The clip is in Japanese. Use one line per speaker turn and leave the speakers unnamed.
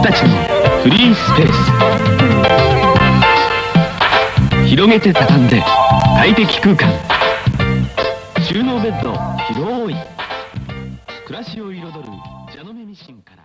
僕たちのフリースペース。広げて畳んで快適空間。収納ベッド広い。暮らしを彩る。蛇の目ミシンから。